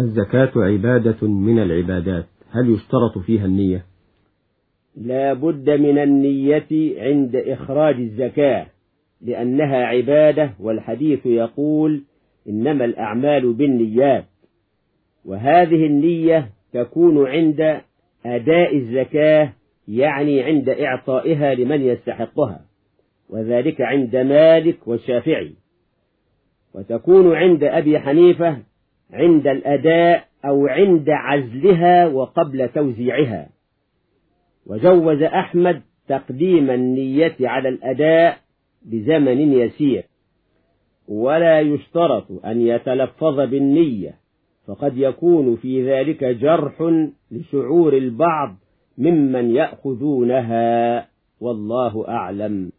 الزكاة عبادة من العبادات. هل يشترط فيها النية؟ لا بد من النية عند إخراج الزكاة لأنها عبادة والحديث يقول إنما الأعمال بالنيات. وهذه النية تكون عند أداء الزكاة يعني عند إعطائها لمن يستحقها وذلك عند مالك والشافعي وتكون عند أبي حنيفة عند الأداء أو عند عزلها وقبل توزيعها. وجوز أحمد تقديم النية على الأداء بزمن يسير. ولا يشترط أن يتلفظ بالنية فقد يكون في ذلك جرح لشعور البعض ممن يأخذونها. والله أعلم.